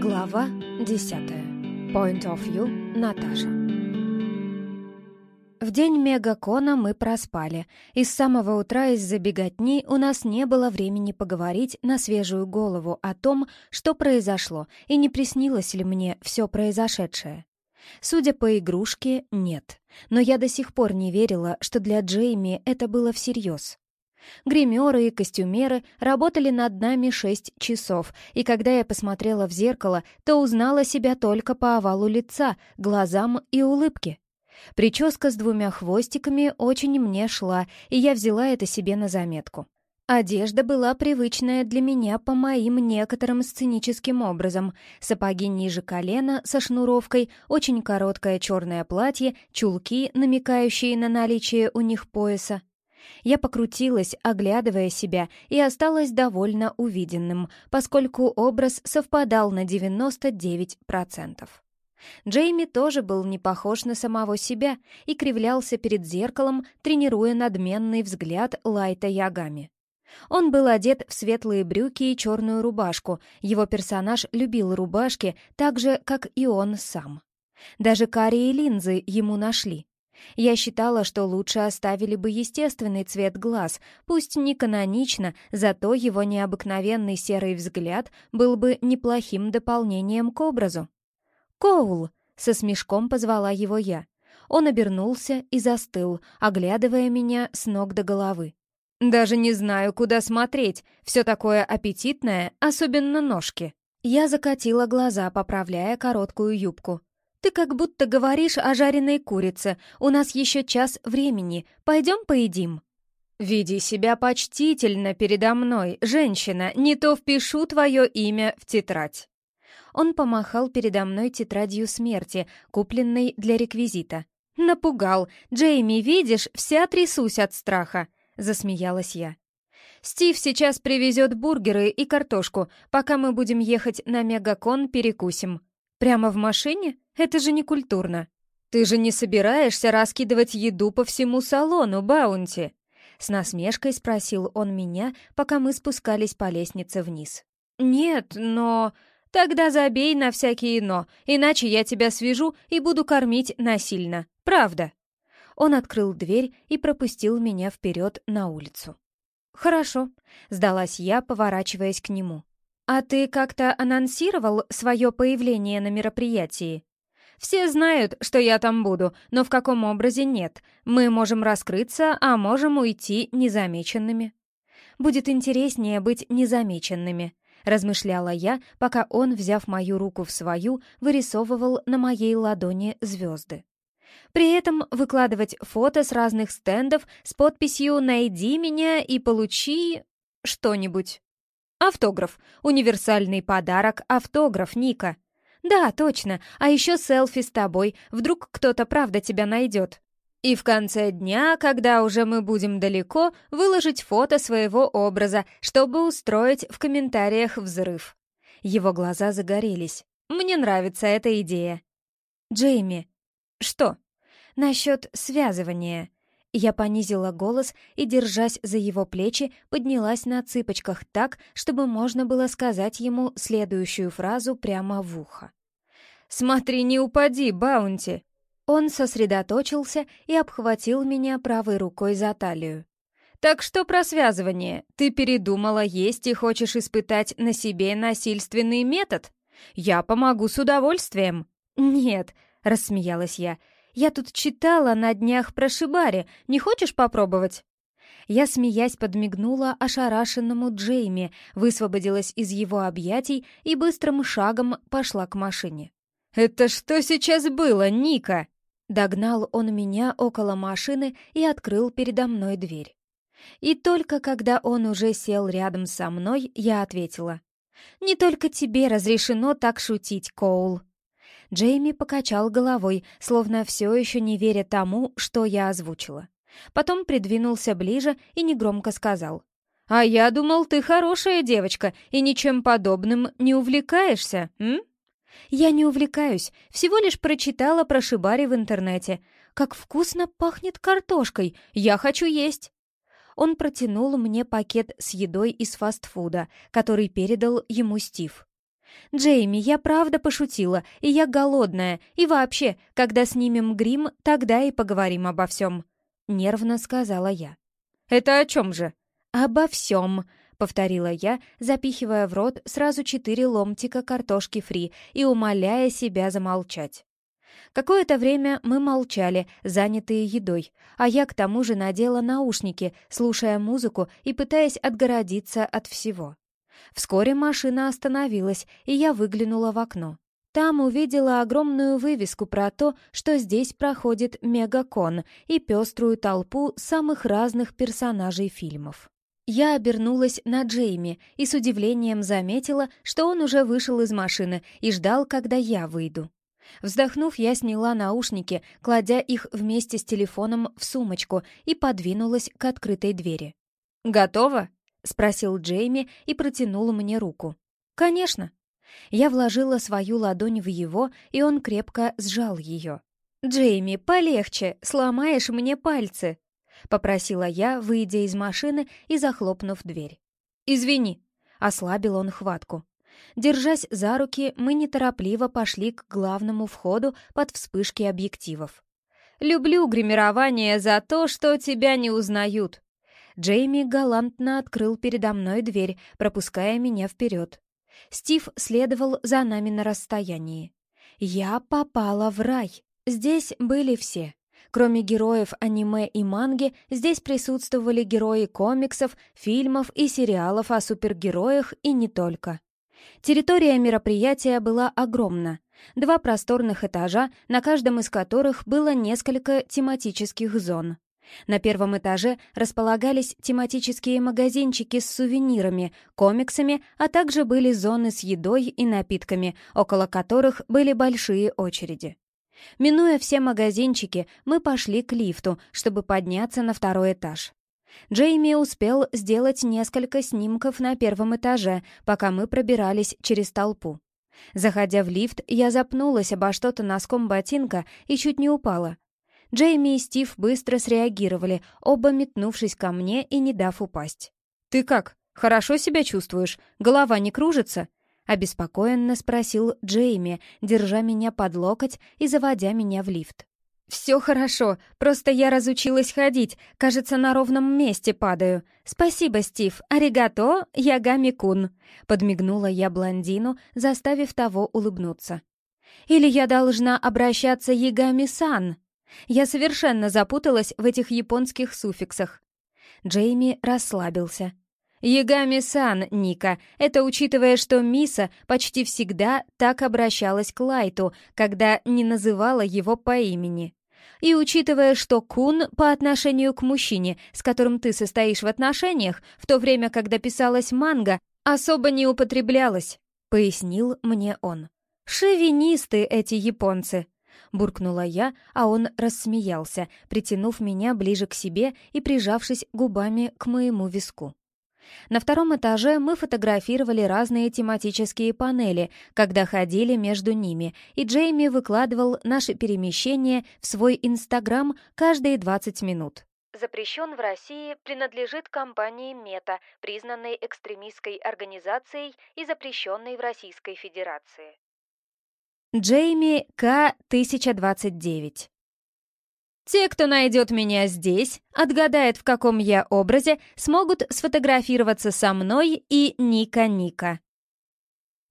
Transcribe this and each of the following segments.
Глава 10. Point of view Наташа. В день мегакона мы проспали, и с самого утра из-за беготни у нас не было времени поговорить на свежую голову о том, что произошло, и не приснилось ли мне все произошедшее. Судя по игрушке, нет. Но я до сих пор не верила, что для Джейми это было всерьез. Гримеры и костюмеры работали над нами шесть часов, и когда я посмотрела в зеркало, то узнала себя только по овалу лица, глазам и улыбке. Прическа с двумя хвостиками очень мне шла, и я взяла это себе на заметку. Одежда была привычная для меня по моим некоторым сценическим образом. Сапоги ниже колена со шнуровкой, очень короткое черное платье, чулки, намекающие на наличие у них пояса. Я покрутилась, оглядывая себя, и осталась довольно увиденным, поскольку образ совпадал на 99%. Джейми тоже был не похож на самого себя и кривлялся перед зеркалом, тренируя надменный взгляд Лайта Ягами. Он был одет в светлые брюки и черную рубашку, его персонаж любил рубашки так же, как и он сам. Даже карие линзы ему нашли. Я считала, что лучше оставили бы естественный цвет глаз, пусть не канонично, зато его необыкновенный серый взгляд был бы неплохим дополнением к образу. «Коул!» — со смешком позвала его я. Он обернулся и застыл, оглядывая меня с ног до головы. «Даже не знаю, куда смотреть. Все такое аппетитное, особенно ножки». Я закатила глаза, поправляя короткую юбку. «Ты как будто говоришь о жареной курице. У нас еще час времени. Пойдем поедим?» «Веди себя почтительно передо мной, женщина, не то впишу твое имя в тетрадь». Он помахал передо мной тетрадью смерти, купленной для реквизита. «Напугал. Джейми, видишь, вся трясусь от страха», — засмеялась я. «Стив сейчас привезет бургеры и картошку. Пока мы будем ехать на Мегакон, перекусим». «Прямо в машине? Это же не культурно. Ты же не собираешься раскидывать еду по всему салону, Баунти?» С насмешкой спросил он меня, пока мы спускались по лестнице вниз. «Нет, но...» «Тогда забей на всякие «но», иначе я тебя свяжу и буду кормить насильно. Правда?» Он открыл дверь и пропустил меня вперед на улицу. «Хорошо», — сдалась я, поворачиваясь к нему. «А ты как-то анонсировал свое появление на мероприятии?» «Все знают, что я там буду, но в каком образе нет. Мы можем раскрыться, а можем уйти незамеченными». «Будет интереснее быть незамеченными», — размышляла я, пока он, взяв мою руку в свою, вырисовывал на моей ладони звезды. При этом выкладывать фото с разных стендов с подписью «Найди меня и получи...» что-нибудь. Автограф. Универсальный подарок. Автограф, Ника. Да, точно. А еще селфи с тобой. Вдруг кто-то правда тебя найдет. И в конце дня, когда уже мы будем далеко, выложить фото своего образа, чтобы устроить в комментариях взрыв. Его глаза загорелись. Мне нравится эта идея. Джейми. Что? Насчет связывания. Я понизила голос и, держась за его плечи, поднялась на цыпочках так, чтобы можно было сказать ему следующую фразу прямо в ухо. «Смотри, не упади, Баунти!» Он сосредоточился и обхватил меня правой рукой за талию. «Так что про связывание? Ты передумала есть и хочешь испытать на себе насильственный метод? Я помогу с удовольствием». «Нет», — рассмеялась я, — я тут читала на днях про Шибари. Не хочешь попробовать?» Я, смеясь, подмигнула ошарашенному Джейми, высвободилась из его объятий и быстрым шагом пошла к машине. «Это что сейчас было, Ника?» Догнал он меня около машины и открыл передо мной дверь. И только когда он уже сел рядом со мной, я ответила. «Не только тебе разрешено так шутить, Коул». Джейми покачал головой, словно все еще не веря тому, что я озвучила. Потом придвинулся ближе и негромко сказал. «А я думал, ты хорошая девочка и ничем подобным не увлекаешься, м?» «Я не увлекаюсь, всего лишь прочитала про шибари в интернете. Как вкусно пахнет картошкой, я хочу есть!» Он протянул мне пакет с едой из фастфуда, который передал ему Стив. «Джейми, я правда пошутила, и я голодная, и вообще, когда снимем грим, тогда и поговорим обо всем», — нервно сказала я. «Это о чем же?» «Обо всем», — повторила я, запихивая в рот сразу четыре ломтика картошки фри и умоляя себя замолчать. Какое-то время мы молчали, занятые едой, а я к тому же надела наушники, слушая музыку и пытаясь отгородиться от всего. Вскоре машина остановилась, и я выглянула в окно. Там увидела огромную вывеску про то, что здесь проходит мегакон и пеструю толпу самых разных персонажей фильмов. Я обернулась на Джейми и с удивлением заметила, что он уже вышел из машины и ждал, когда я выйду. Вздохнув, я сняла наушники, кладя их вместе с телефоном в сумочку и подвинулась к открытой двери. «Готово?» — спросил Джейми и протянул мне руку. «Конечно». Я вложила свою ладонь в его, и он крепко сжал ее. «Джейми, полегче, сломаешь мне пальцы», — попросила я, выйдя из машины и захлопнув дверь. «Извини», — ослабил он хватку. Держась за руки, мы неторопливо пошли к главному входу под вспышки объективов. «Люблю гримирование за то, что тебя не узнают». Джейми галантно открыл передо мной дверь, пропуская меня вперед. Стив следовал за нами на расстоянии. Я попала в рай. Здесь были все. Кроме героев аниме и манги, здесь присутствовали герои комиксов, фильмов и сериалов о супергероях и не только. Территория мероприятия была огромна. Два просторных этажа, на каждом из которых было несколько тематических зон. На первом этаже располагались тематические магазинчики с сувенирами, комиксами, а также были зоны с едой и напитками, около которых были большие очереди. Минуя все магазинчики, мы пошли к лифту, чтобы подняться на второй этаж. Джейми успел сделать несколько снимков на первом этаже, пока мы пробирались через толпу. Заходя в лифт, я запнулась обо что-то носком ботинка и чуть не упала. Джейми и Стив быстро среагировали, оба метнувшись ко мне и не дав упасть. «Ты как? Хорошо себя чувствуешь? Голова не кружится?» Обеспокоенно спросил Джейми, держа меня под локоть и заводя меня в лифт. «Все хорошо, просто я разучилась ходить, кажется, на ровном месте падаю. Спасибо, Стив, аригато, ягами-кун», — подмигнула я блондину, заставив того улыбнуться. «Или я должна обращаться ягами-сан?» Я совершенно запуталась в этих японских суффиксах. Джейми расслабился. «Ягами-сан, Ника, это учитывая, что Миса почти всегда так обращалась к Лайту, когда не называла его по имени. И учитывая, что кун по отношению к мужчине, с которым ты состоишь в отношениях, в то время, когда писалась манга, особо не употреблялась, пояснил мне он. Шовинисты эти японцы. Буркнула я, а он рассмеялся, притянув меня ближе к себе и прижавшись губами к моему виску. На втором этаже мы фотографировали разные тематические панели, когда ходили между ними, и Джейми выкладывал наши перемещения в свой Инстаграм каждые 20 минут. Запрещен в России, принадлежит компании Мета, признанной экстремистской организацией и запрещенной в Российской Федерации. Джейми К-1029 те, кто найдет меня здесь, отгадает, в каком я образе, смогут сфотографироваться со мной и Ника-Ника.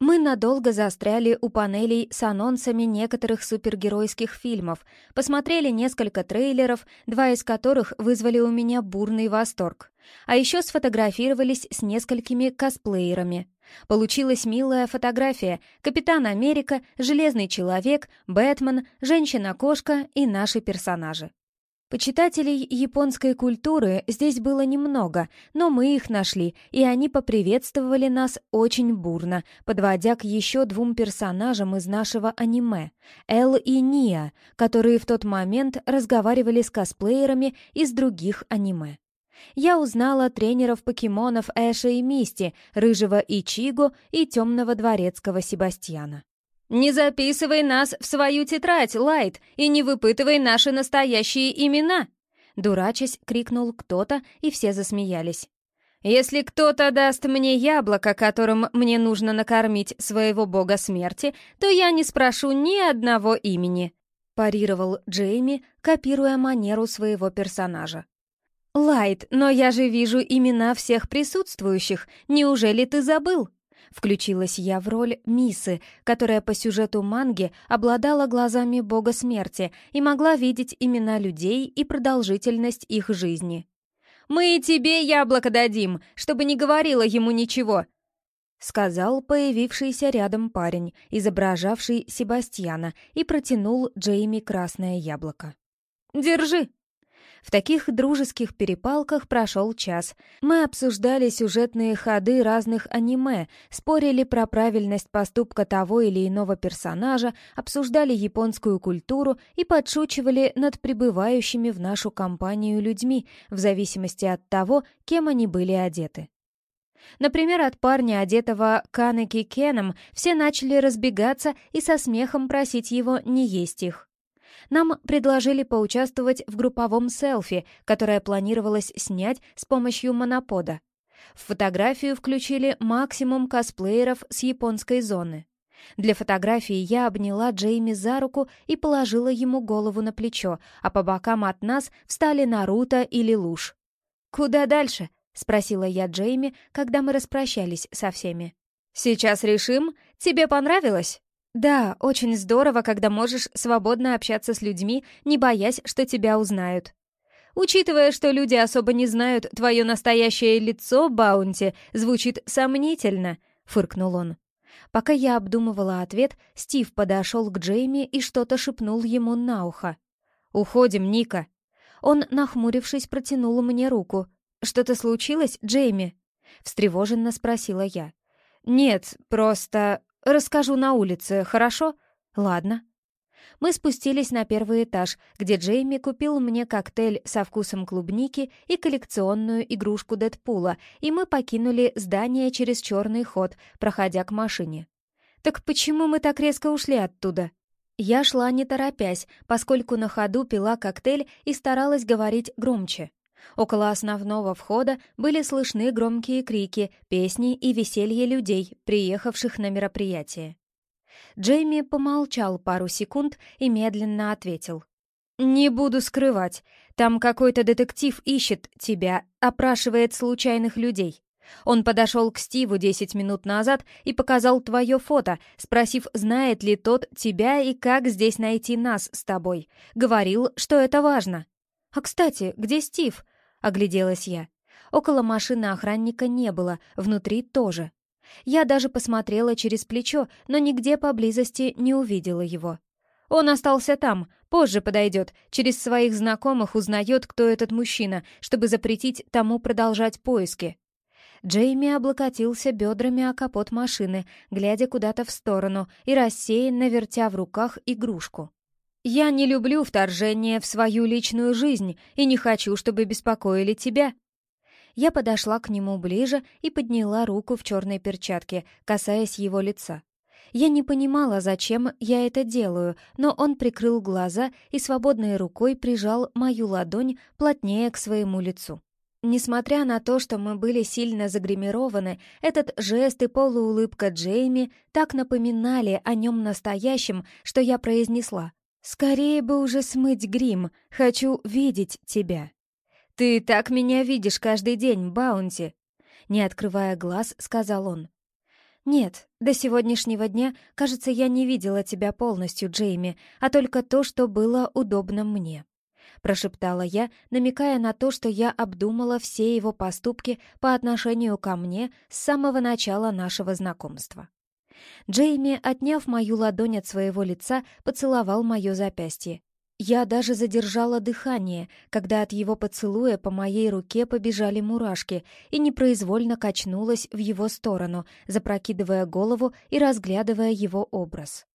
Мы надолго застряли у панелей с анонсами некоторых супергеройских фильмов, посмотрели несколько трейлеров, два из которых вызвали у меня бурный восторг. А еще сфотографировались с несколькими косплеерами. Получилась милая фотография «Капитан Америка», «Железный человек», «Бэтмен», «Женщина-кошка» и наши персонажи. Почитателей японской культуры здесь было немного, но мы их нашли, и они поприветствовали нас очень бурно, подводя к еще двум персонажам из нашего аниме — Эл и Ния, которые в тот момент разговаривали с косплеерами из других аниме я узнала тренеров покемонов Эша и Мисти, рыжего Ичиго и темного дворецкого Себастьяна. «Не записывай нас в свою тетрадь, Лайт, и не выпытывай наши настоящие имена!» Дурачась, крикнул кто-то, и все засмеялись. Если кто-то даст мне яблоко, которым мне нужно накормить своего бога смерти, то я не спрошу ни одного имени», — парировал Джейми, копируя манеру своего персонажа. «Лайт, но я же вижу имена всех присутствующих. Неужели ты забыл?» Включилась я в роль Мисы, которая по сюжету манги обладала глазами бога смерти и могла видеть имена людей и продолжительность их жизни. «Мы и тебе яблоко дадим, чтобы не говорила ему ничего», — сказал появившийся рядом парень, изображавший Себастьяна, и протянул Джейми красное яблоко. «Держи!» В таких дружеских перепалках прошел час. Мы обсуждали сюжетные ходы разных аниме, спорили про правильность поступка того или иного персонажа, обсуждали японскую культуру и подшучивали над прибывающими в нашу компанию людьми, в зависимости от того, кем они были одеты. Например, от парня, одетого Канеки Кеном, все начали разбегаться и со смехом просить его не есть их. Нам предложили поучаствовать в групповом селфи, которое планировалось снять с помощью монопода. В фотографию включили максимум косплееров с японской зоны. Для фотографии я обняла Джейми за руку и положила ему голову на плечо, а по бокам от нас встали Наруто или Луж. «Куда дальше?» — спросила я Джейми, когда мы распрощались со всеми. «Сейчас решим. Тебе понравилось?» Да, очень здорово, когда можешь свободно общаться с людьми, не боясь, что тебя узнают. Учитывая, что люди особо не знают твое настоящее лицо, Баунти, звучит сомнительно, фыркнул он. Пока я обдумывала ответ, Стив подошел к Джейми и что-то шепнул ему на ухо. «Уходим, Ника!» Он, нахмурившись, протянул мне руку. «Что-то случилось, Джейми?» Встревоженно спросила я. «Нет, просто...» «Расскажу на улице, хорошо?» «Ладно». Мы спустились на первый этаж, где Джейми купил мне коктейль со вкусом клубники и коллекционную игрушку Дэдпула, и мы покинули здание через черный ход, проходя к машине. «Так почему мы так резко ушли оттуда?» Я шла не торопясь, поскольку на ходу пила коктейль и старалась говорить громче. Около основного входа были слышны громкие крики, песни и веселье людей, приехавших на мероприятие. Джейми помолчал пару секунд и медленно ответил. «Не буду скрывать. Там какой-то детектив ищет тебя, опрашивает случайных людей. Он подошел к Стиву десять минут назад и показал твое фото, спросив, знает ли тот тебя и как здесь найти нас с тобой. Говорил, что это важно. А, кстати, где Стив? Огляделась я. Около машины охранника не было, внутри тоже. Я даже посмотрела через плечо, но нигде поблизости не увидела его. Он остался там, позже подойдет, через своих знакомых узнает, кто этот мужчина, чтобы запретить тому продолжать поиски. Джейми облокотился бедрами о капот машины, глядя куда-то в сторону и рассеянно вертя в руках игрушку. «Я не люблю вторжение в свою личную жизнь и не хочу, чтобы беспокоили тебя». Я подошла к нему ближе и подняла руку в черной перчатке, касаясь его лица. Я не понимала, зачем я это делаю, но он прикрыл глаза и свободной рукой прижал мою ладонь плотнее к своему лицу. Несмотря на то, что мы были сильно загримированы, этот жест и полуулыбка Джейми так напоминали о нем настоящем, что я произнесла «Скорее бы уже смыть грим, хочу видеть тебя». «Ты так меня видишь каждый день, Баунти!» Не открывая глаз, сказал он. «Нет, до сегодняшнего дня, кажется, я не видела тебя полностью, Джейми, а только то, что было удобно мне», — прошептала я, намекая на то, что я обдумала все его поступки по отношению ко мне с самого начала нашего знакомства. Джейми, отняв мою ладонь от своего лица, поцеловал мое запястье. Я даже задержала дыхание, когда от его поцелуя по моей руке побежали мурашки, и непроизвольно качнулась в его сторону, запрокидывая голову и разглядывая его образ.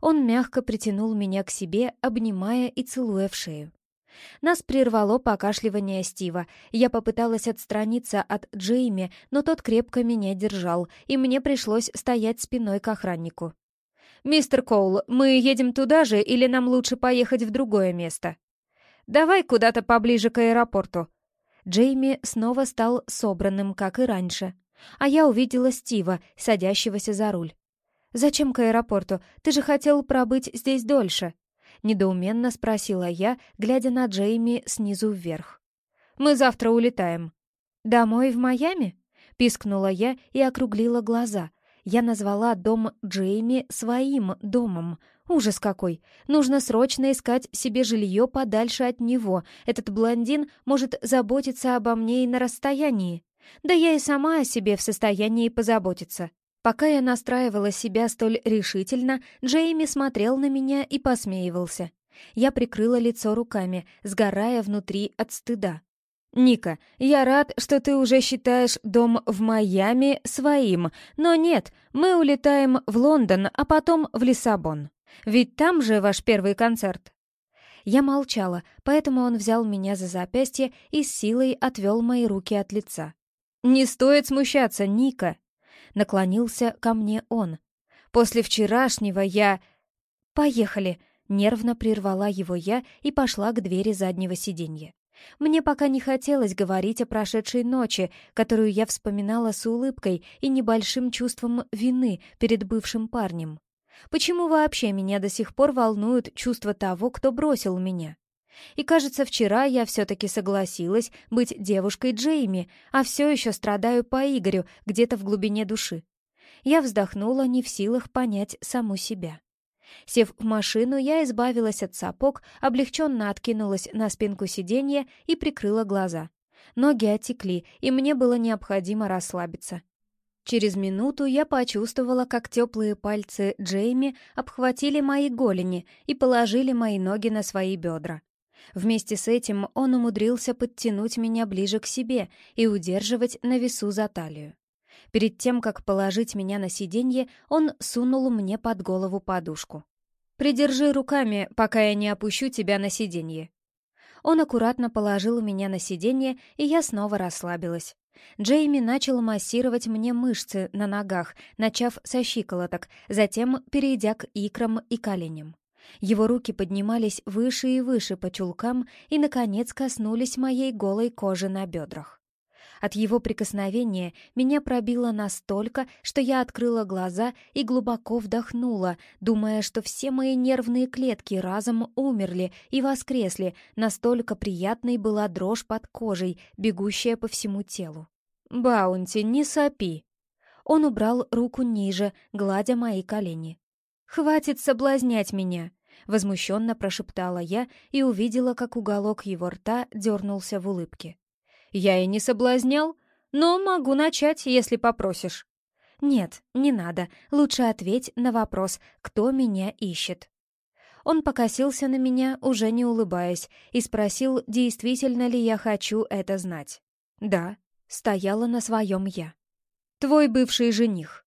Он мягко притянул меня к себе, обнимая и целуя в шею. Нас прервало покашливание Стива. Я попыталась отстраниться от Джейми, но тот крепко меня держал, и мне пришлось стоять спиной к охраннику. «Мистер Коул, мы едем туда же или нам лучше поехать в другое место?» «Давай куда-то поближе к аэропорту». Джейми снова стал собранным, как и раньше. А я увидела Стива, садящегося за руль. «Зачем к аэропорту? Ты же хотел пробыть здесь дольше», — недоуменно спросила я, глядя на Джейми снизу вверх. «Мы завтра улетаем». «Домой в Майами?» — пискнула я и округлила глаза. Я назвала дом Джейми своим домом. Ужас какой! Нужно срочно искать себе жилье подальше от него. Этот блондин может заботиться обо мне и на расстоянии. Да я и сама о себе в состоянии позаботиться. Пока я настраивала себя столь решительно, Джейми смотрел на меня и посмеивался. Я прикрыла лицо руками, сгорая внутри от стыда. «Ника, я рад, что ты уже считаешь дом в Майами своим, но нет, мы улетаем в Лондон, а потом в Лиссабон. Ведь там же ваш первый концерт». Я молчала, поэтому он взял меня за запястье и с силой отвел мои руки от лица. «Не стоит смущаться, Ника!» Наклонился ко мне он. «После вчерашнего я...» «Поехали!» Нервно прервала его я и пошла к двери заднего сиденья. Мне пока не хотелось говорить о прошедшей ночи, которую я вспоминала с улыбкой и небольшим чувством вины перед бывшим парнем. Почему вообще меня до сих пор волнуют чувства того, кто бросил меня? И кажется, вчера я все-таки согласилась быть девушкой Джейми, а все еще страдаю по Игорю где-то в глубине души. Я вздохнула, не в силах понять саму себя. Сев в машину, я избавилась от сапог, облегченно откинулась на спинку сиденья и прикрыла глаза. Ноги отекли, и мне было необходимо расслабиться. Через минуту я почувствовала, как теплые пальцы Джейми обхватили мои голени и положили мои ноги на свои бедра. Вместе с этим он умудрился подтянуть меня ближе к себе и удерживать на весу за талию. Перед тем, как положить меня на сиденье, он сунул мне под голову подушку. «Придержи руками, пока я не опущу тебя на сиденье». Он аккуратно положил меня на сиденье, и я снова расслабилась. Джейми начал массировать мне мышцы на ногах, начав со щиколоток, затем перейдя к икрам и коленям. Его руки поднимались выше и выше по чулкам и, наконец, коснулись моей голой кожи на бедрах. От его прикосновения меня пробило настолько, что я открыла глаза и глубоко вдохнула, думая, что все мои нервные клетки разом умерли и воскресли, настолько приятной была дрожь под кожей, бегущая по всему телу. «Баунти, не сопи!» Он убрал руку ниже, гладя мои колени. «Хватит соблазнять меня!» Возмущенно прошептала я и увидела, как уголок его рта дернулся в улыбке. «Я и не соблазнял, но могу начать, если попросишь». «Нет, не надо. Лучше ответь на вопрос, кто меня ищет». Он покосился на меня, уже не улыбаясь, и спросил, действительно ли я хочу это знать. «Да», — стояла на своем я. «Твой бывший жених».